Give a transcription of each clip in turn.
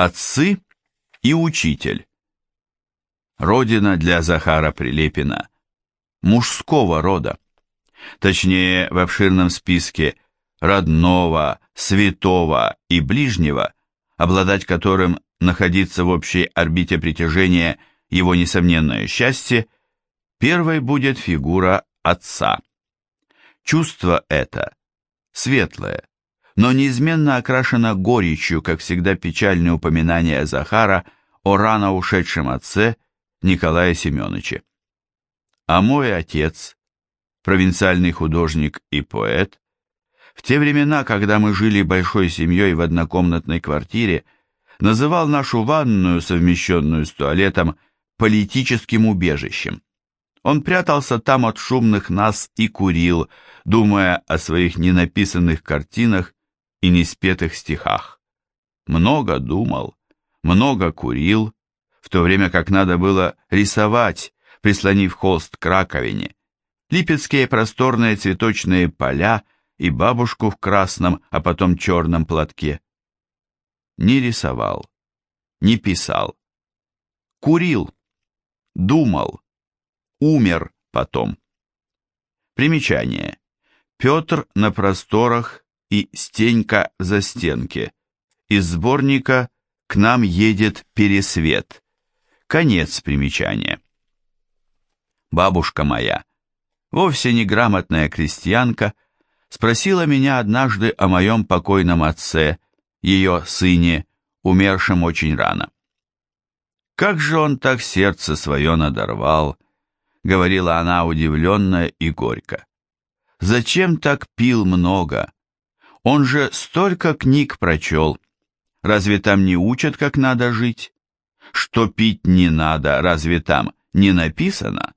Отцы и учитель. Родина для Захара Прилепина мужского рода. Точнее, в обширном списке родного, святого и ближнего, обладать которым находиться в общей орбите притяжения его несомненное счастье, первой будет фигура отца. Чувство это светлое, но неизменно окрашено горечью, как всегда печальное упоминание Захара о рано ушедшем отце Николая Семеновича. А мой отец, провинциальный художник и поэт, в те времена, когда мы жили большой семьей в однокомнатной квартире, называл нашу ванную, совмещенную с туалетом, политическим убежищем. Он прятался там от шумных нас и курил, думая о своих ненаписанных картинах и неспетых стихах. Много думал, много курил, в то время как надо было рисовать, прислонив холст к раковине, липецкие просторные цветочные поля — и бабушку в красном, а потом черном платке. Не рисовал, не писал. Курил, думал, умер потом. Примечание. Петр на просторах и Стенька за стенке. Из сборника «К нам едет пересвет». Конец примечания. Бабушка моя, вовсе не грамотная крестьянка, спросила меня однажды о моем покойном отце, ее сыне, умершем очень рано. «Как же он так сердце свое надорвал!» — говорила она удивленно и горько. «Зачем так пил много? Он же столько книг прочел. Разве там не учат, как надо жить? Что пить не надо, разве там не написано?»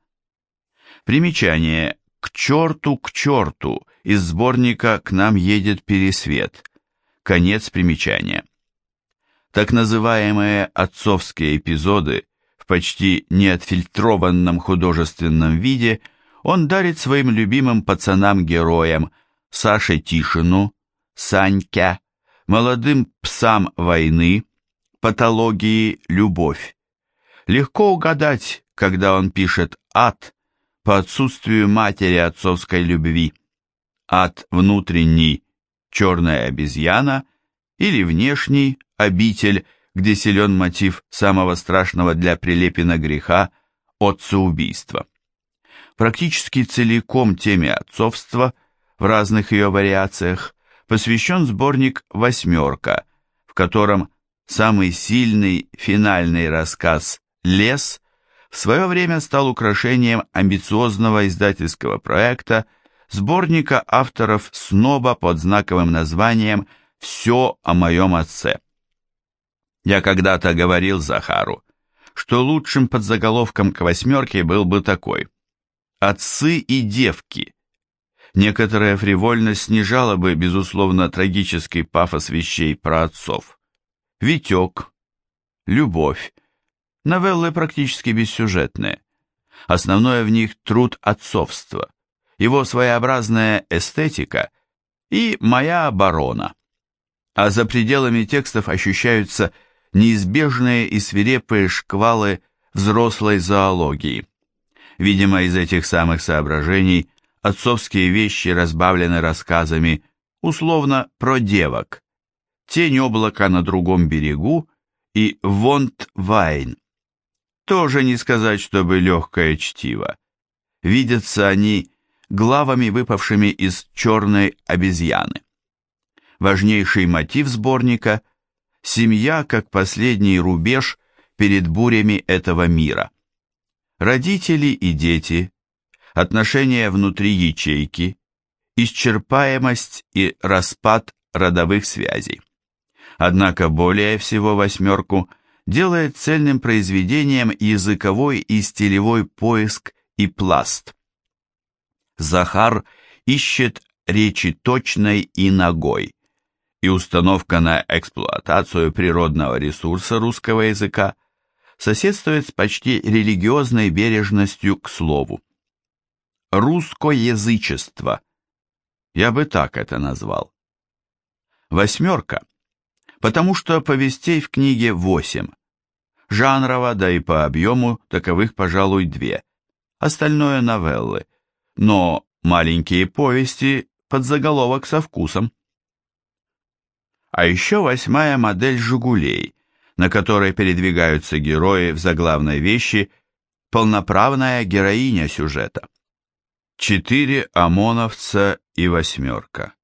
Примечание «К черту, к черту» из сборника «К нам едет пересвет». Конец примечания. Так называемые отцовские эпизоды в почти неотфильтрованном художественном виде он дарит своим любимым пацанам-героям Саше Тишину, Саньке, молодым псам войны, патологии «Любовь». Легко угадать, когда он пишет «ад» по отсутствию матери отцовской любви ад внутренний – черная обезьяна, или внешний – обитель, где силен мотив самого страшного для Прилепина греха – отцеубийства. Практически целиком теме отцовства в разных ее вариациях посвящен сборник «Восьмерка», в котором самый сильный финальный рассказ «Лес» в свое время стал украшением амбициозного издательского проекта – сборника авторов «Сноба» под знаковым названием «Все о моем отце». Я когда-то говорил Захару, что лучшим подзаголовком к восьмерке был бы такой «Отцы и девки». Некоторая фривольность снижала бы, безусловно, трагический пафос вещей про отцов. Витек, любовь, новеллы практически бессюжетные. Основное в них труд отцовства – его своеобразная эстетика и моя оборона. А за пределами текстов ощущаются неизбежные и свирепые шквалы взрослой зоологии. Видимо, из этих самых соображений отцовские вещи разбавлены рассказами, условно, про девок. Тень облака на другом берегу и Вонт Вайн. Тоже не сказать, чтобы легкое чтиво. Видятся они главами, выпавшими из черной обезьяны. Важнейший мотив сборника – семья как последний рубеж перед бурями этого мира. Родители и дети, отношения внутри ячейки, исчерпаемость и распад родовых связей. Однако более всего «восьмерку» делает цельным произведением языковой и стилевой поиск и пласт – Захар ищет речи точной и ногой, и установка на эксплуатацию природного ресурса русского языка соседствует с почти религиозной бережностью к слову. Русскоязычество. Я бы так это назвал. Восьмерка потому что повестей в книге восемь. Жанрово, да и по объему таковых, пожалуй, две. Остальное новеллы. Но маленькие повести под заголовок со вкусом. А еще восьмая модель «Жигулей», на которой передвигаются герои в заглавной вещи, полноправная героиня сюжета. Четыре ОМОНовца и восьмерка.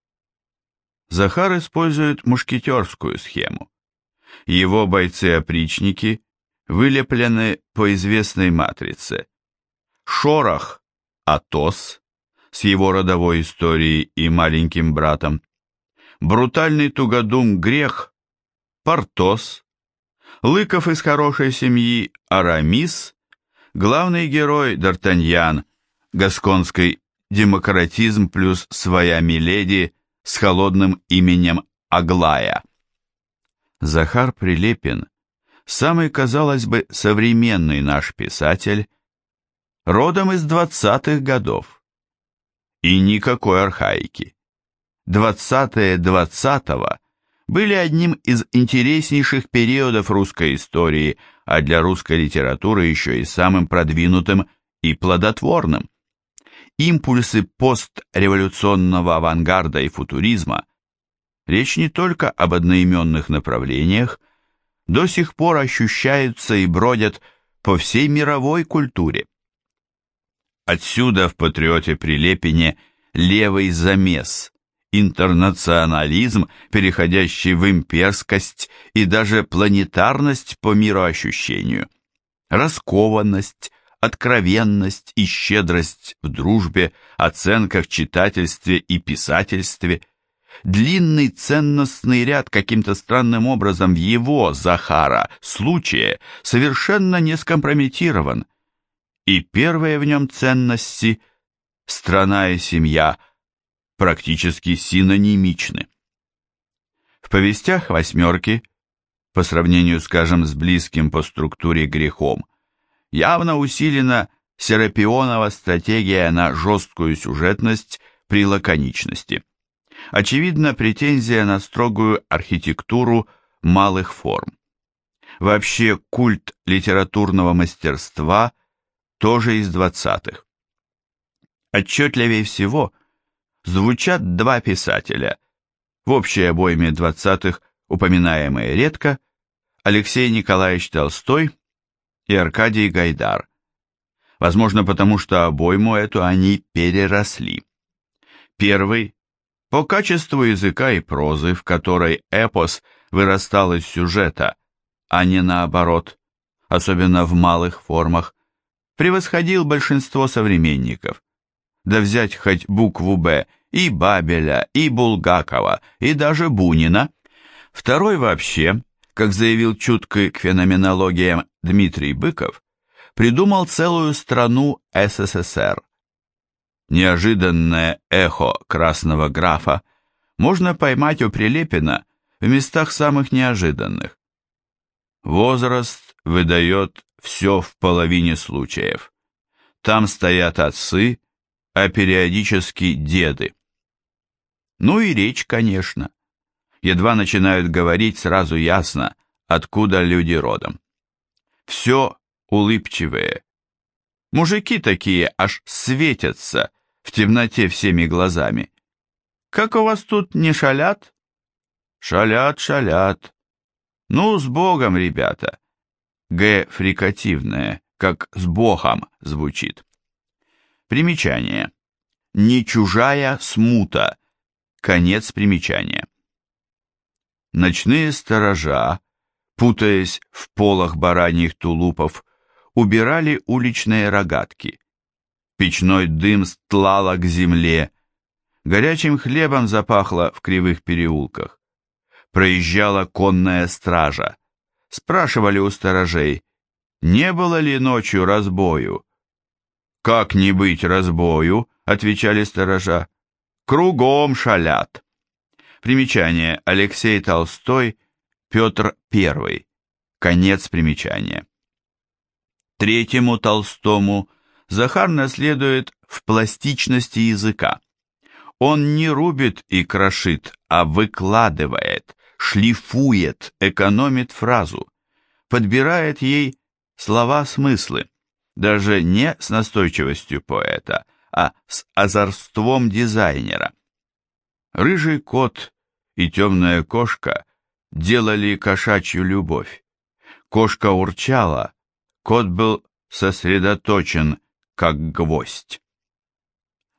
Захар использует мушкетерскую схему. Его бойцы-опричники вылеплены по известной матрице. Шорох – Атос с его родовой историей и маленьким братом. Брутальный тугодум Грех – Портос. Лыков из хорошей семьи – Арамис. Главный герой – Д'Артаньян, гасконский демократизм плюс своя миледи с холодным именем Аглая. Захар Прилепин самый, казалось бы, современный наш писатель, родом из двадцатых годов. И никакой архаики. Двадцатые двадцатого были одним из интереснейших периодов русской истории, а для русской литературы еще и самым продвинутым и плодотворным. Импульсы постреволюционного авангарда и футуризма речь не только об одноименных направлениях, до сих пор ощущаются и бродят по всей мировой культуре. Отсюда в «Патриоте Прилепине» левый замес, интернационализм, переходящий в имперскость и даже планетарность по мироощущению, раскованность, откровенность и щедрость в дружбе, оценках, читательстве и писательстве – длинный ценностный ряд каким-то странным образом в его, Захара, случае совершенно не скомпрометирован. И первые в нем ценности – страна и семья – практически синонимичны. В повестях «восьмерки», по сравнению, скажем, с близким по структуре грехом, явно усилена серапионова стратегия на жесткую сюжетность при лаконичности – очевидна претензия на строгую архитектуру малых форм. Вообще культ литературного мастерства тоже из двадцатых. Отчетливее всего звучат два писателя, в общей обойме двадцатых упоминаемые редко, Алексей Николаевич Толстой и Аркадий Гайдар. Возможно, потому что обойму эту они переросли. Первый по качеству языка и прозы, в которой эпос вырастал из сюжета, а не наоборот, особенно в малых формах, превосходил большинство современников. Да взять хоть букву «Б» и Бабеля, и Булгакова, и даже Бунина. Второй вообще, как заявил чуткий к феноменологиям Дмитрий Быков, придумал целую страну СССР неожиданное эхо красного графа можно поймать у Прилепина в местах самых неожиданных. Возраст выдает все в половине случаев. Там стоят отцы, а периодически деды. Ну и речь, конечно. Едва начинают говорить, сразу ясно, откуда люди родом. Все улыбчивые. Мужики такие аж светятся, в темноте всеми глазами. Как у вас тут не шалят? Шалят, шалят. Ну, с Богом, ребята. Г фрикативное, как с Богом звучит. Примечание. Не чужая смута. Конец примечания. Ночные сторожа, путаясь в полах бараньих тулупов, убирали уличные рогатки. Печной дым стлало к земле, горячим хлебом запахло в кривых переулках. Проезжала конная стража. Спрашивали у сторожей, не было ли ночью разбою. «Как не быть разбою?» — отвечали сторожа. «Кругом шалят». Примечание. Алексей Толстой, Петр I. Конец примечания. Третьему Толстому Захар наследует в пластичности языка. Он не рубит и крошит, а выкладывает, шлифует, экономит фразу, подбирает ей слова-смыслы, даже не с настойчивостью поэта, а с озорством дизайнера. Рыжий кот и темная кошка делали кошачью любовь. Кошка урчала, кот был сосредоточен, как гвоздь.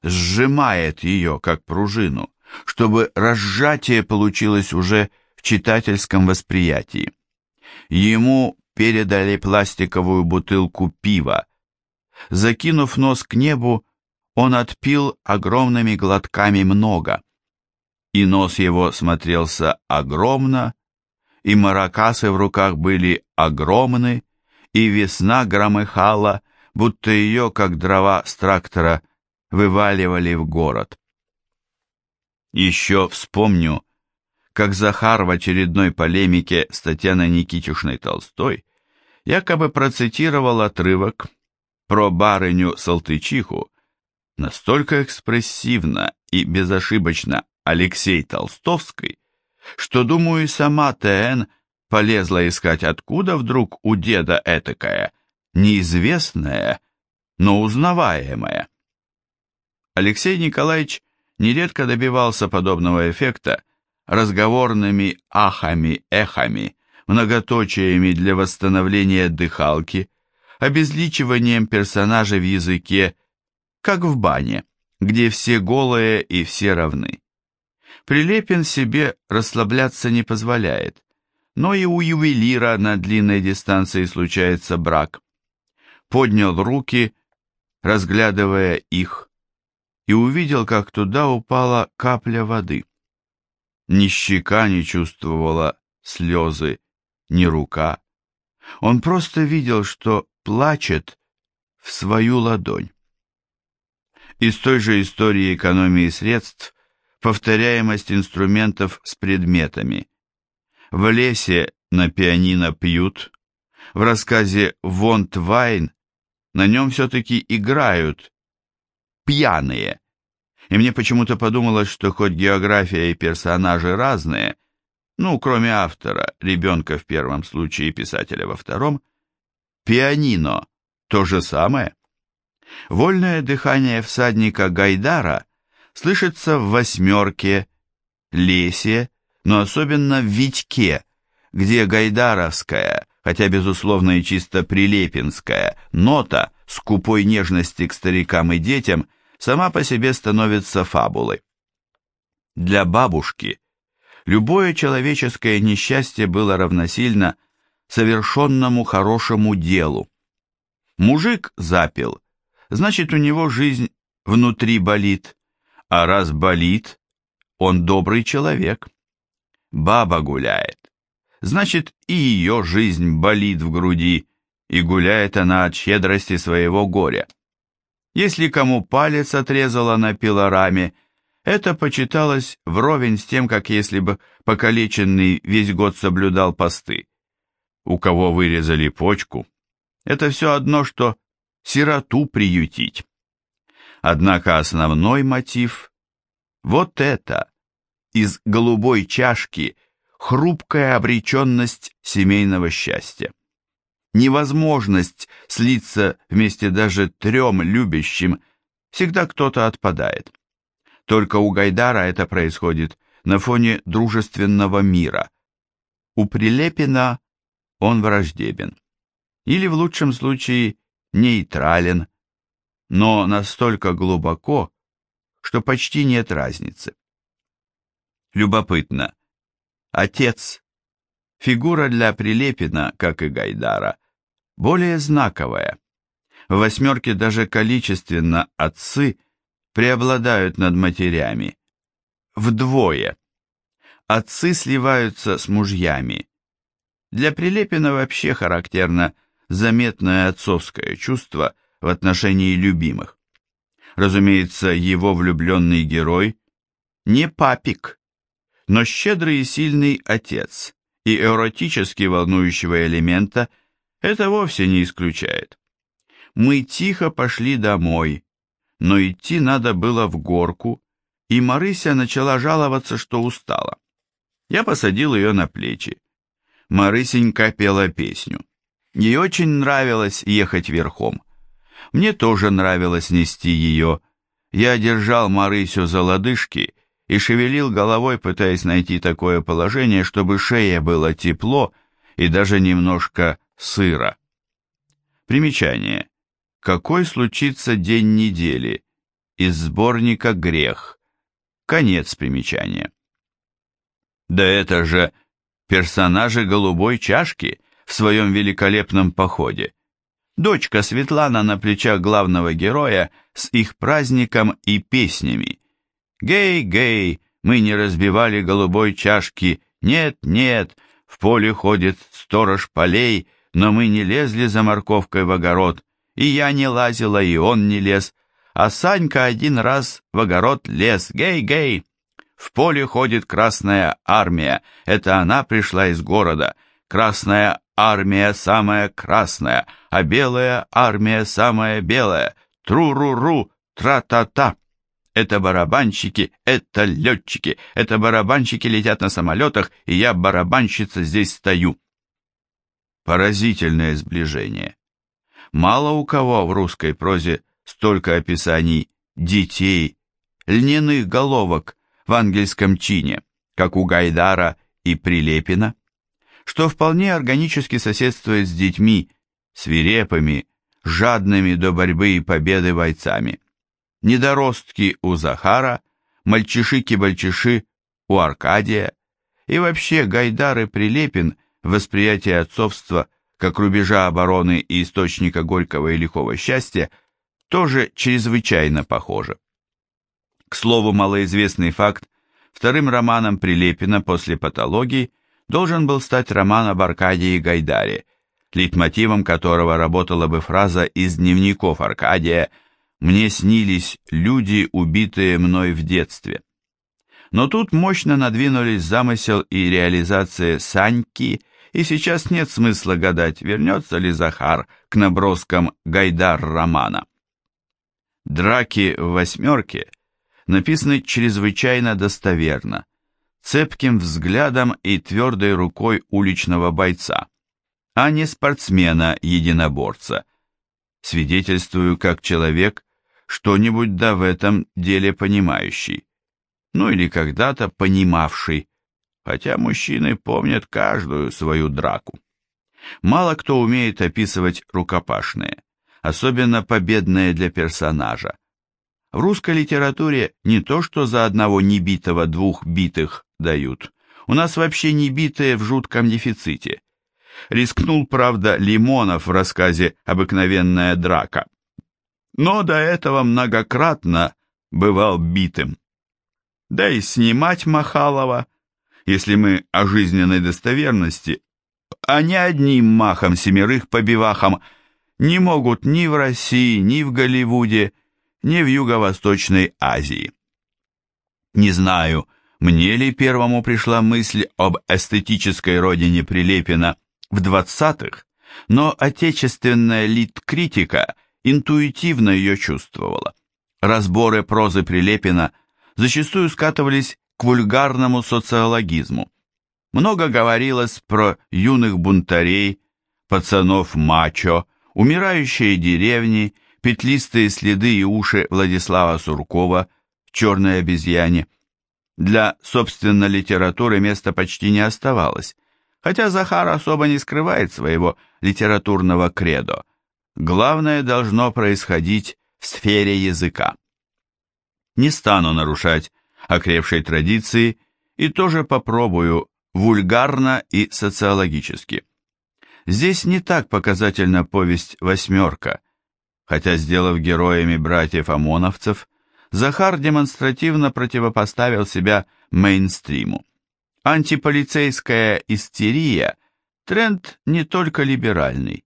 Сжимает ее, как пружину, чтобы разжатие получилось уже в читательском восприятии. Ему передали пластиковую бутылку пива. Закинув нос к небу, он отпил огромными глотками много. И нос его смотрелся огромно, и маракасы в руках были огромны, и весна громыхала, будто ее, как дрова с трактора, вываливали в город. Еще вспомню, как Захар в очередной полемике с Татьяной Никитюшной Толстой якобы процитировал отрывок про барыню Салтычиху, настолько экспрессивно и безошибочно Алексей Толстовской, что, думаю, и сама ТН полезла искать, откуда вдруг у деда этакая, неизвестная, но узнаваемая. Алексей Николаевич нередко добивался подобного эффекта разговорными ахами-эхами, многоточиями для восстановления дыхалки, обезличиванием персонажа в языке, как в бане, где все голые и все равны. Прилепин себе расслабляться не позволяет, но и у ювелира на длинной дистанции случается брак. Поднял руки, разглядывая их, и увидел, как туда упала капля воды. Ни щека не чувствовала слезы, ни рука. Он просто видел, что плачет в свою ладонь. Из той же истории экономии средств повторяемость инструментов с предметами. В лесе на пианино пьют, в рассказе «Вонт Вайн» на нем все-таки играют пьяные. И мне почему-то подумалось, что хоть география и персонажи разные, ну, кроме автора, ребенка в первом случае и писателя во втором, пианино то же самое. Вольное дыхание всадника Гайдара слышится в «восьмерке», «лесе», но особенно в «витьке», где гайдаровская, хотя безусловно и чисто прилепинская, нота скупой нежности к старикам и детям сама по себе становится фабулой. Для бабушки любое человеческое несчастье было равносильно совершенному хорошему делу. Мужик запил, значит у него жизнь внутри болит, а раз болит, он добрый человек. Баба гуляет, значит и ее жизнь болит в груди, и гуляет она от щедрости своего горя. Если кому палец отрезала на пилораме, это почиталось вровень с тем, как если бы покалеченный весь год соблюдал посты. У кого вырезали почку, это все одно, что сироту приютить. Однако основной мотив – вот это, из голубой чашки хрупкая обреченность семейного счастья. Невозможность слиться вместе даже трем любящим, всегда кто-то отпадает. Только у Гайдара это происходит на фоне дружественного мира. У Прилепина он враждебен. Или в лучшем случае нейтрален, но настолько глубоко, что почти нет разницы. Любопытно. Отец. Фигура для Прилепина, как и Гайдара, более знаковая. В «восьмерке» даже количественно отцы преобладают над матерями. Вдвое. Отцы сливаются с мужьями. Для Прилепина вообще характерно заметное отцовское чувство – в отношении любимых. Разумеется, его влюбленный герой не папик, но щедрый и сильный отец, и эротически волнующего элемента это вовсе не исключает. Мы тихо пошли домой, но идти надо было в горку, и Марыся начала жаловаться, что устала. Я посадил ее на плечи. Марысенька пела песню. Ей очень нравилось ехать верхом. Мне тоже нравилось нести ее. Я держал Марысю за лодыжки и шевелил головой, пытаясь найти такое положение, чтобы шее было тепло и даже немножко сыро. Примечание. Какой случится день недели? Из сборника «Грех». Конец примечания. Да это же персонажи голубой чашки в своем великолепном походе. Дочка Светлана на плечах главного героя с их праздником и песнями. «Гей, гей, мы не разбивали голубой чашки, нет, нет, в поле ходит сторож полей, но мы не лезли за морковкой в огород, и я не лазила, и он не лез, а Санька один раз в огород лез, гей-гей. В поле ходит Красная Армия, это она пришла из города, Красная Армия самая красная, а Белая Армия самая белая, тру-ру-ру, тра-та-та. Это барабанщики, это летчики, это барабанщики летят на самолетах, и я, барабанщица, здесь стою. Поразительное сближение. Мало у кого в русской прозе столько описаний детей, льняных головок в ангельском чине, как у Гайдара и Прилепина, что вполне органически соседствует с детьми, свирепыми, жадными до борьбы и победы бойцами недоростки у Захара, мальчиши-кибальчиши у Аркадия, и вообще Гайдар и Прилепин в восприятии отцовства как рубежа обороны и источника горького и лихого счастья тоже чрезвычайно похожи. К слову, малоизвестный факт, вторым романом Прилепина после патологии должен был стать роман об Аркадии Гайдаре, лейтмотивом которого работала бы фраза из дневников Аркадия – мне снились люди, убитые мной в детстве. Но тут мощно надвинулись замысел и реализация Саньки, и сейчас нет смысла гадать, вернется ли Захар к наброскам Гайдар-романа. Драки в «восьмерке» написаны чрезвычайно достоверно, цепким взглядом и твердой рукой уличного бойца, а не спортсмена-единоборца. Свидетельствую как человек, что-нибудь да в этом деле понимающий, ну или когда-то понимавший, хотя мужчины помнят каждую свою драку. Мало кто умеет описывать рукопашные, особенно победные для персонажа. В русской литературе не то что за одного небитого двух битых дают, у нас вообще небитые в жутком дефиците. Рискнул, правда, Лимонов в рассказе «Обыкновенная драка», но до этого многократно бывал битым. Да и снимать Махалова, если мы о жизненной достоверности, а не одним махом семерых побивахом, не могут ни в России, ни в Голливуде, ни в Юго-Восточной Азии. Не знаю, мне ли первому пришла мысль об эстетической родине Прилепина в 20-х, но отечественная лит-критика – интуитивно ее чувствовала. Разборы прозы Прилепина зачастую скатывались к вульгарному социологизму. Много говорилось про юных бунтарей, пацанов мачо, умирающие деревни, петлистые следы и уши Владислава Суркова в «Черной обезьяне». Для, собственно, литературы места почти не оставалось, хотя Захар особо не скрывает своего литературного кредо – Главное должно происходить в сфере языка. Не стану нарушать окрепшей традиции и тоже попробую вульгарно и социологически. Здесь не так показательна повесть «Восьмерка», хотя, сделав героями братьев-ОМОНовцев, Захар демонстративно противопоставил себя мейнстриму. Антиполицейская истерия – тренд не только либеральный.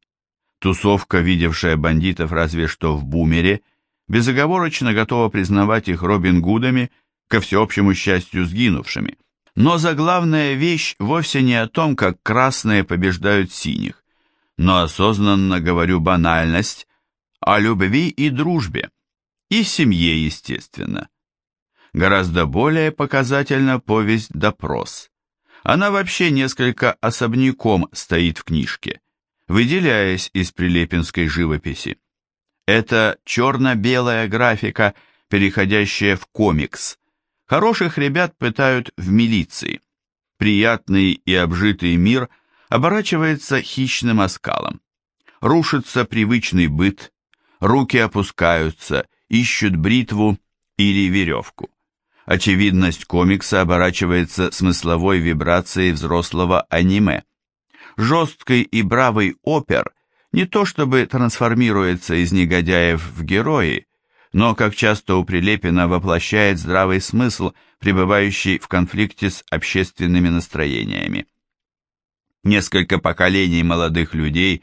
Тусовка, видевшая бандитов разве что в бумере, безоговорочно готова признавать их Робин Гудами, ко всеобщему счастью сгинувшими. Но заглавная вещь вовсе не о том, как красные побеждают синих, но осознанно говорю банальность о любви и дружбе, и семье, естественно. Гораздо более показательна повесть «Допрос». Она вообще несколько особняком стоит в книжке, выделяясь из прилепинской живописи. Это черно-белая графика, переходящая в комикс. Хороших ребят пытают в милиции. Приятный и обжитый мир оборачивается хищным оскалом. Рушится привычный быт, руки опускаются, ищут бритву или веревку. Очевидность комикса оборачивается смысловой вибрацией взрослого аниме. Жесткий и бравый опер не то чтобы трансформируется из негодяев в герои, но, как часто у Прилепина, воплощает здравый смысл, пребывающий в конфликте с общественными настроениями. Несколько поколений молодых людей,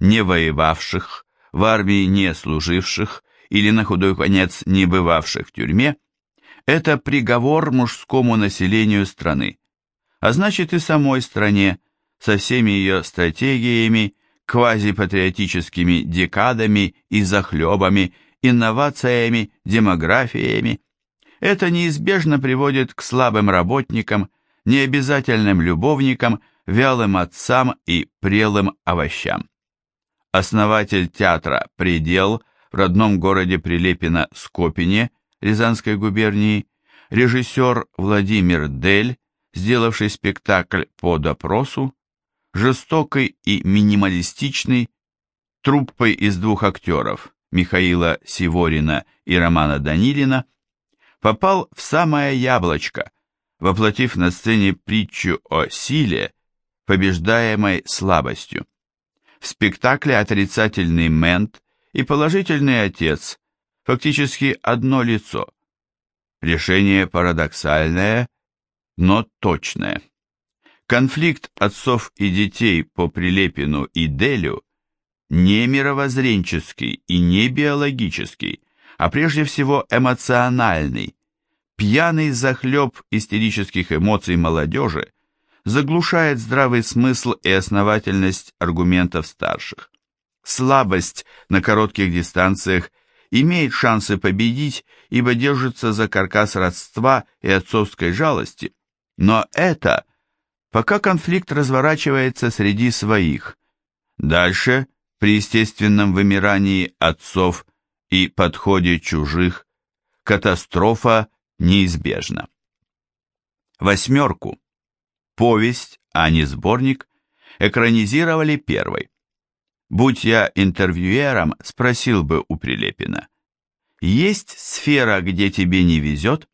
не воевавших, в армии не служивших или, на худой конец, не бывавших в тюрьме, это приговор мужскому населению страны, а значит и самой стране, со всеми ее стратегиями, квазипатриотическими декадами и захлебами, инновациями, демографиями. Это неизбежно приводит к слабым работникам, необязательным любовникам, вялым отцам и прелым овощам. Основатель театра «Предел» в родном городе Прилепино-Скопине Рязанской губернии, режиссер Владимир Дель, сделавший спектакль по допросу, жестокий и минималистичный, труппой из двух актеров Михаила Сиворина и Романа Данилина, попал в самое яблочко, воплотив на сцене притчу о силе, побеждаемой слабостью. В спектакле отрицательный мент и положительный отец фактически одно лицо. Решение парадоксальное, но точное. Конфликт отцов и детей по Прилепину и Делю не мировоззренческий и не биологический, а прежде всего эмоциональный. Пьяный захлеб истерических эмоций молодежи заглушает здравый смысл и основательность аргументов старших. Слабость на коротких дистанциях имеет шансы победить, ибо держится за каркас родства и отцовской жалости, но это пока конфликт разворачивается среди своих. Дальше, при естественном вымирании отцов и подходе чужих, катастрофа неизбежна. Восьмерку, повесть, а не сборник, экранизировали первой. Будь я интервьюером, спросил бы у Прилепина, есть сфера, где тебе не везет?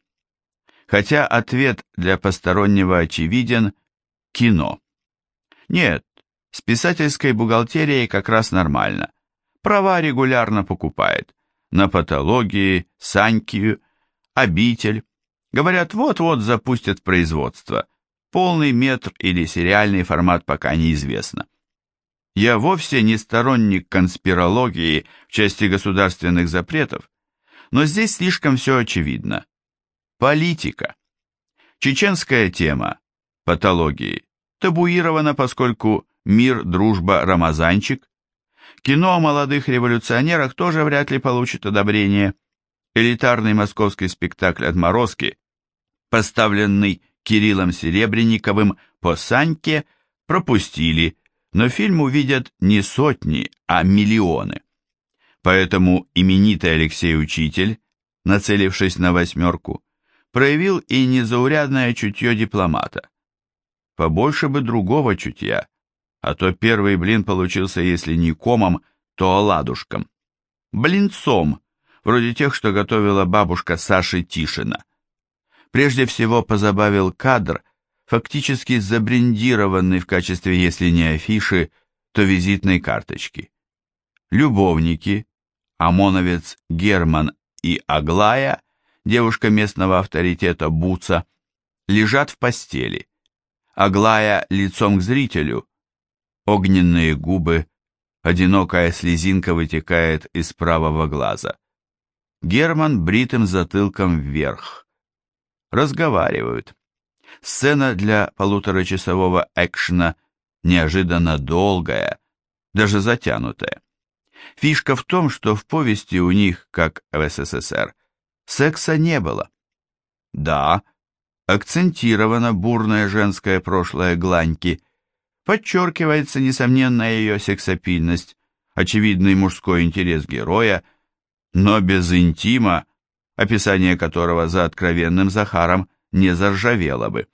Хотя ответ для постороннего очевиден – кино. Нет, с писательской бухгалтерией как раз нормально. Права регулярно покупает. На патологии, санкию, обитель. Говорят, вот-вот запустят производство. Полный метр или сериальный формат пока неизвестно. Я вовсе не сторонник конспирологии в части государственных запретов, но здесь слишком все очевидно. Политика. Чеченская тема, патологии, табуирована, поскольку мир, дружба, рамазанчик. Кино о молодых революционерах тоже вряд ли получит одобрение. Элитарный московский спектакль «Отморозки», поставленный Кириллом Серебренниковым по Саньке, пропустили – но фильм увидят не сотни, а миллионы. Поэтому именитый Алексей Учитель, нацелившись на восьмерку, проявил и незаурядное чутье дипломата. Побольше бы другого чутья, а то первый блин получился, если не комом, то оладушком. Блинцом, вроде тех, что готовила бабушка Саши Тишина. Прежде всего позабавил кадр – фактически забрендированный в качестве, если не афиши, то визитной карточки. Любовники, ОМОНовец Герман и Аглая, девушка местного авторитета Буца, лежат в постели. Аглая лицом к зрителю, огненные губы, одинокая слезинка вытекает из правого глаза. Герман бритым затылком вверх. Разговаривают. Сцена для полуторачасового экшена неожиданно долгая, даже затянутая. Фишка в том, что в повести у них, как в СССР, секса не было. Да, акцентировано бурное женское прошлое Гланьки, подчеркивается несомненная ее сексапильность, очевидный мужской интерес героя, но без интима, описание которого за откровенным Захаром не заржавело бы.